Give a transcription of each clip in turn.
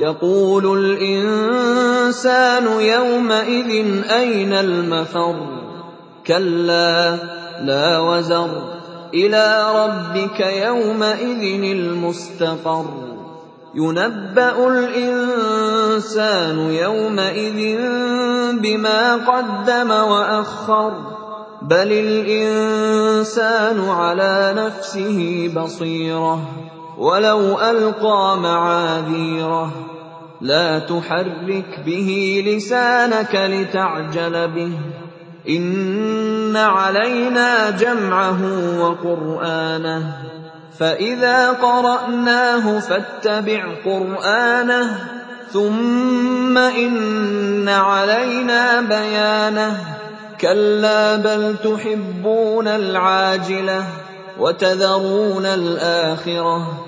يَقُولُ الْإِنسَانُ يَوْمَئِذٍ أَيْنَ الْمَفَرُّ؟ كَلَّا لَا وَزَرَ. إِلَىٰ رَبِّكَ يَوْمَئِذٍ الْمُسْتَقَرُّ. يُنَبَّأُ الْإِنسَانُ يَوْمَئِذٍ بِمَا قَدَّمَ وَأَخَّرَ. بَلِ الْإِنسَانُ عَلَىٰ نَفْسِهِ بَصِيرَةٌ. وَلَوْ أَلْقَىٰ مَعَاذِيرَهُ. لَا تُحَرِّكْ بِهِ لِسَانَكَ لِتَعْجَلَ بِهِ ۚ. إِنَّ عَلَيْنَا جَمْعَهُ وَقُرْآنَهُ. فَإِذَا قَرَأْنَاهُ فَاتَّبِعْ قُرْآنَهُ. ثُمَّ إِنَّ عَلَيْنَا بَيَانَهُ. كَلَّا بَلْ تُحِبُّونَ الْعَاجِلَةَ وَتَذَرُونَ الْآخِرَةَ.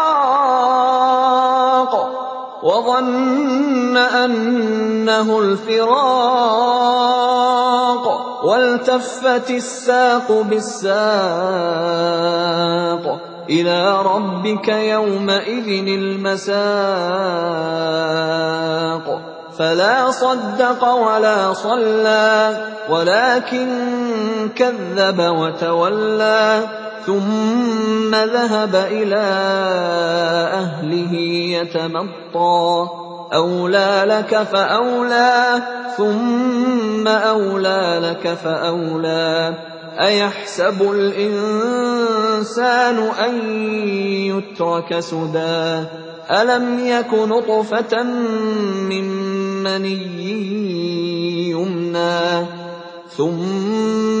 وَظَنَّ أَنَّهُ الْفِرَاقُ وَالْتَفَّتِ السَّاقُ بِالسَّاقِ إِلَىٰ رَبِّكَ يَوْمَئِذٍ الْمَسَاقُ. فَلَا صَدَّقَ وَلَا صَلَّىٰ وَلَٰكِن كَذَّبَ وَتَوَلَّىٰ. ثُمَّ ذَهَبَ إِلَىٰ أَهْلِهِ يَتَمَطَّىٰ. أَوْلَىٰ لَكَ فَأَوْلَىٰ ثُمَّ أَوْلَىٰ لَكَ فَأَوْلَىٰ. أَيَحْسَبُ الْإِنسَانُ أَن يُتْرَكَ سُدًى؟ أَلَمْ يَكُ نُطْفَةً مِّن مَّنِيٍّ يُمْنَىٰ؟ ثُمَّ